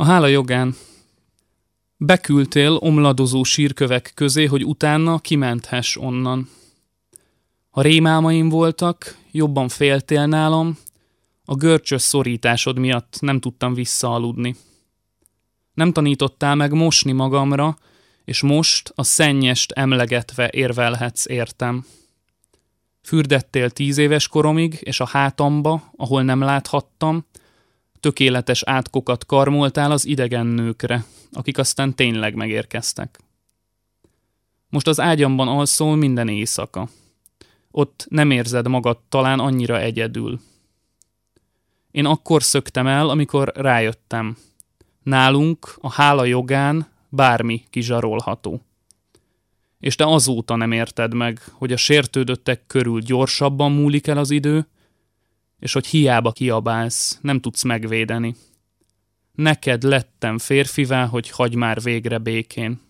A hála jogán. Beküldtél omladozó sírkövek közé, hogy utána kimenthess onnan. Ha rémálmaim voltak, jobban féltél nálam, a görcsös szorításod miatt nem tudtam visszaaludni. Nem tanítottál meg mosni magamra, és most a szennyest emlegetve érvelhetsz értem. Fürdettél tíz éves koromig, és a hátamba, ahol nem láthattam, tökéletes átkokat karmoltál az idegen nőkre, akik aztán tényleg megérkeztek. Most az ágyamban alszol minden éjszaka. Ott nem érzed magad talán annyira egyedül. Én akkor szöktem el, amikor rájöttem. Nálunk a hála jogán bármi kizsarolható. És te azóta nem érted meg, hogy a sértődöttek körül gyorsabban múlik el az idő, és hogy hiába kiabálsz, nem tudsz megvédeni. Neked lettem férfivá, hogy hagy már végre békén.